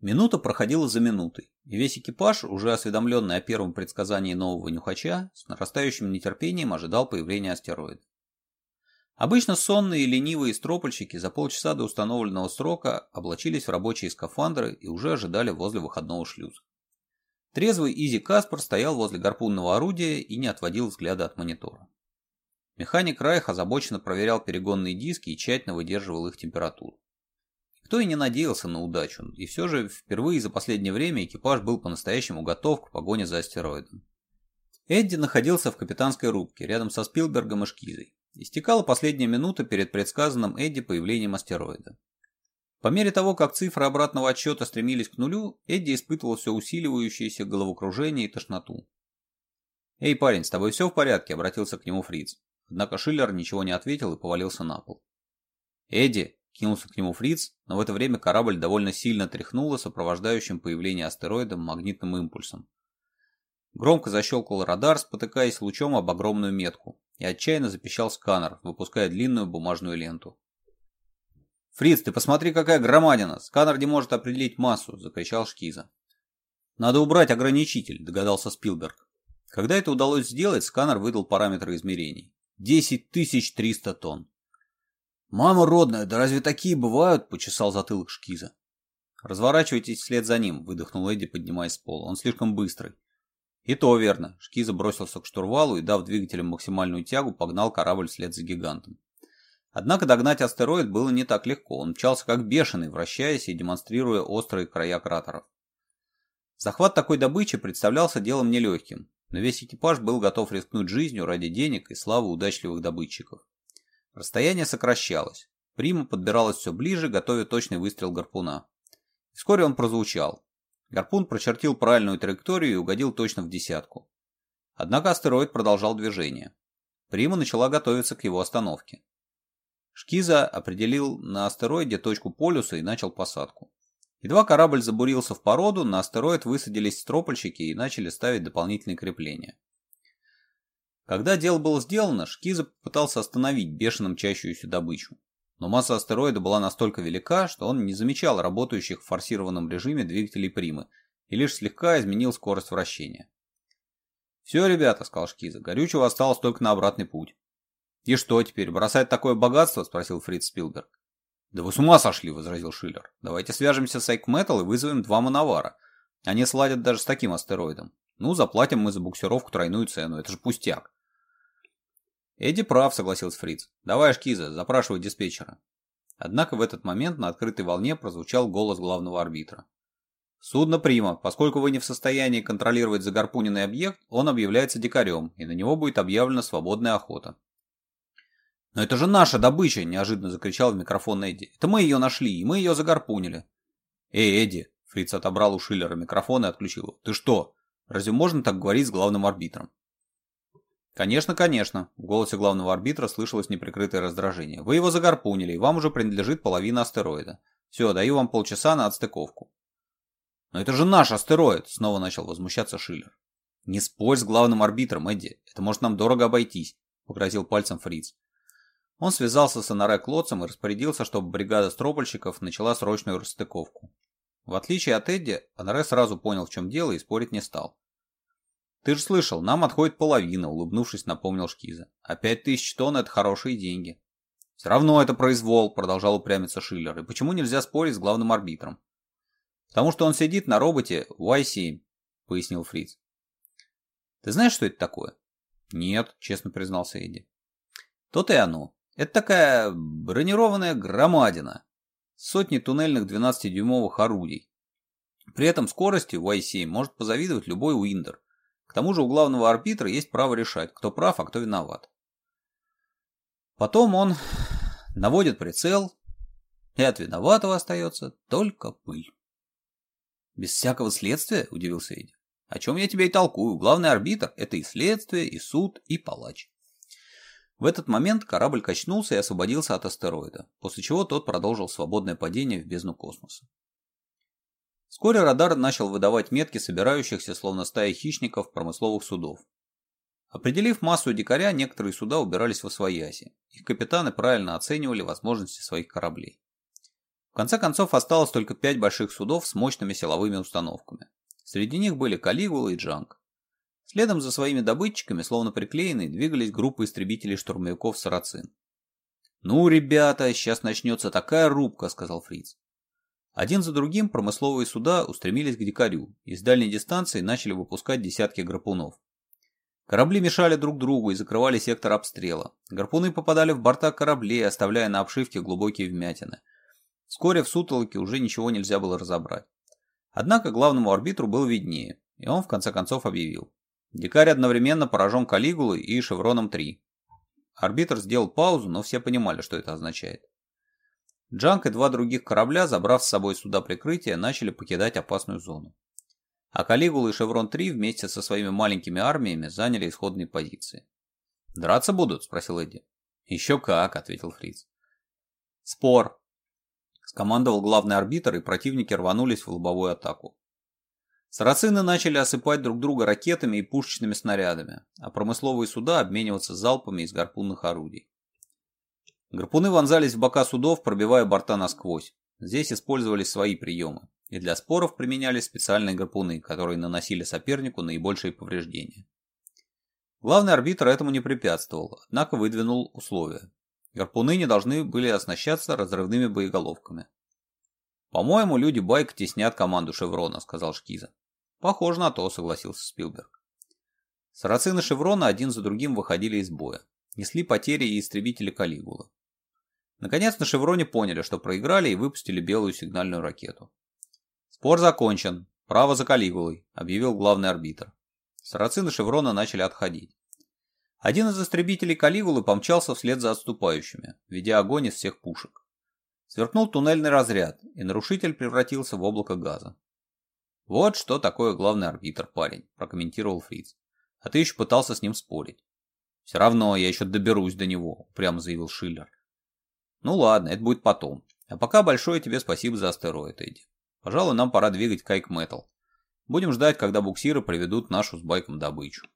Минута проходила за минутой, и весь экипаж, уже осведомленный о первом предсказании нового нюхача, с нарастающим нетерпением ожидал появления астероида. Обычно сонные и ленивые стропольщики за полчаса до установленного срока облачились в рабочие скафандры и уже ожидали возле выходного шлюза. Трезвый Изи Каспар стоял возле гарпунного орудия и не отводил взгляда от монитора. Механик Райх озабоченно проверял перегонные диски и тщательно выдерживал их температуру. Никто и не надеялся на удачу, и все же впервые за последнее время экипаж был по-настоящему готов к погоне за астероидом. Эдди находился в капитанской рубке, рядом со Спилбергом и Шкизой. Истекала последняя минута перед предсказанным Эдди появлением астероида. По мере того, как цифры обратного отсчета стремились к нулю, Эдди испытывал все усиливающееся головокружение и тошноту. «Эй, парень, с тобой все в порядке?» – обратился к нему Фриц. Однако Шиллер ничего не ответил и повалился на пол. «Эдди!» кинулся к нему Фриц, но в это время корабль довольно сильно тряхнуло сопровождающим появление астероида магнитным импульсом. Громко защелкал радар, спотыкаясь лучом об огромную метку, и отчаянно запищал сканер, выпуская длинную бумажную ленту. «Фриц, ты посмотри, какая громадина! Сканер не может определить массу!» – закричал Шкиза. «Надо убрать ограничитель», – догадался Спилберг. Когда это удалось сделать, сканер выдал параметры измерений. 10 300 тонн. «Мама родная, да разве такие бывают?» – почесал затылок Шкиза. «Разворачивайтесь вслед за ним», – выдохнул Эдди, поднимаясь с пола. «Он слишком быстрый». И то верно. Шкиза бросился к штурвалу и, дав двигателям максимальную тягу, погнал корабль вслед за гигантом. Однако догнать астероид было не так легко. Он мчался как бешеный, вращаясь и демонстрируя острые края кратеров. Захват такой добычи представлялся делом нелегким, но весь экипаж был готов рискнуть жизнью ради денег и славы удачливых добытчиков. Расстояние сокращалось. Прима подбиралась все ближе, готовя точный выстрел гарпуна. Вскоре он прозвучал. Гарпун прочертил правильную траекторию и угодил точно в десятку. Однако астероид продолжал движение. Прима начала готовиться к его остановке. Шкиза определил на астероиде точку полюса и начал посадку. Едва корабль забурился в породу, на астероид высадились стропольщики и начали ставить дополнительные крепления. Когда дело было сделано, Шкиза попытался остановить бешено мчащуюся добычу. Но масса астероида была настолько велика, что он не замечал работающих в форсированном режиме двигателей Примы и лишь слегка изменил скорость вращения. «Все, ребята», — сказал Шкиза, — «горючего осталось только на обратный путь». «И что теперь, бросать такое богатство?» — спросил Фриц Спилберг. «Да вы с ума сошли!» — возразил Шиллер. «Давайте свяжемся с Айкметал и вызовем два мановара. Они сладят даже с таким астероидом. Ну, заплатим мы за буксировку тройную цену, это же пустяк». Эдди прав, согласился Фриц. Давай, шкиза, запрашивай диспетчера. Однако в этот момент на открытой волне прозвучал голос главного арбитра. Судно Прима, поскольку вы не в состоянии контролировать загорпуненный объект, он объявляется дикарем, и на него будет объявлена свободная охота. «Но это же наша добыча!» – неожиданно закричал в микрофон Эдди. «Это мы ее нашли, и мы ее загорпунили!» «Эй, Эдди!» – Фриц отобрал у Шиллера микрофон и отключил его. «Ты что? Разве можно так говорить с главным арбитром?» «Конечно, конечно», – в голосе главного арбитра слышалось неприкрытое раздражение. «Вы его загорпунили, и вам уже принадлежит половина астероида. Все, даю вам полчаса на отстыковку». «Но это же наш астероид!» – снова начал возмущаться Шиллер. «Не спорь с главным арбитром, Эдди, это может нам дорого обойтись», – погрозил пальцем Фриц. Он связался с Анаре Клотцем и распорядился, чтобы бригада стропольщиков начала срочную расстыковку. В отличие от Эдди, Анаре сразу понял, в чем дело, и спорить не стал. «Ты же слышал, нам отходит половина», — улыбнувшись, напомнил Шкиза. «А пять тысяч тонн — это хорошие деньги». «Все равно это произвол», — продолжал упрямиться Шиллер. «И почему нельзя спорить с главным арбитром?» «Потому что он сидит на роботе Y7», — пояснил Фриц. «Ты знаешь, что это такое?» «Нет», — честно признался Эдди. «То-то и оно. Это такая бронированная громадина. Сотни туннельных 12-дюймовых орудий. При этом скорости Y7 может позавидовать любой Уиндер. К тому же у главного арбитра есть право решать, кто прав, а кто виноват. Потом он наводит прицел, и от виноватого остается только пыль. «Без всякого следствия?» – удивился Эдди. «О чем я тебе и толкую. Главный арбитр – это и следствие, и суд, и палач». В этот момент корабль качнулся и освободился от астероида, после чего тот продолжил свободное падение в бездну космоса. Вскоре радар начал выдавать метки собирающихся словно стая хищников промысловых судов. Определив массу дикаря, некоторые суда убирались в освояси. Их капитаны правильно оценивали возможности своих кораблей. В конце концов осталось только пять больших судов с мощными силовыми установками. Среди них были Калигула и Джанг. Следом за своими добытчиками, словно приклеенные, двигались группы истребителей-штурмовиков Сарацин. «Ну, ребята, сейчас начнется такая рубка», — сказал Фриц. Один за другим промысловые суда устремились к дикарю и с дальней дистанции начали выпускать десятки гарпунов. Корабли мешали друг другу и закрывали сектор обстрела. Гарпуны попадали в борта кораблей, оставляя на обшивке глубокие вмятины. Вскоре в сутолоке уже ничего нельзя было разобрать. Однако главному арбитру было виднее, и он в конце концов объявил. Дикарь одновременно поражен Калигулой и Шевроном-3. Арбитр сделал паузу, но все понимали, что это означает. Джанг и два других корабля, забрав с собой суда прикрытия, начали покидать опасную зону. А Калигул и Шеврон-3 вместе со своими маленькими армиями заняли исходные позиции. «Драться будут?» – спросил Эдди. «Еще как», – ответил Фриц. «Спор», – скомандовал главный арбитр, и противники рванулись в лобовую атаку. Сарацины начали осыпать друг друга ракетами и пушечными снарядами, а промысловые суда обмениваться залпами из гарпунных орудий. Гарпуны вонзались в бока судов, пробивая борта насквозь. Здесь использовались свои приемы, и для споров применялись специальные гарпуны, которые наносили сопернику наибольшие повреждения. Главный арбитр этому не препятствовал, однако выдвинул условия. Гарпуны не должны были оснащаться разрывными боеголовками. «По-моему, люди Байк теснят команду Шеврона», — сказал Шкиза. «Похоже на то», — согласился Спилберг. Сарацины Шеврона один за другим выходили из боя. Несли потери и истребители Калигулы. Наконец на «Шевроне» поняли, что проиграли и выпустили белую сигнальную ракету. «Спор закончен. Право за Калигулой», — объявил главный арбитр. Сарацины «Шеврона» начали отходить. Один из истребителей Калигулы помчался вслед за отступающими, ведя огонь из всех пушек. Сверкнул туннельный разряд, и нарушитель превратился в облако газа. «Вот что такое главный арбитр, парень», — прокомментировал Фриц. «А ты еще пытался с ним спорить». «Все равно я еще доберусь до него», — прямо заявил Шиллер. Ну ладно, это будет потом. А пока большое тебе спасибо за астероид, Эдди. Пожалуй, нам пора двигать кайк-метал. Будем ждать, когда буксиры приведут нашу с байком добычу.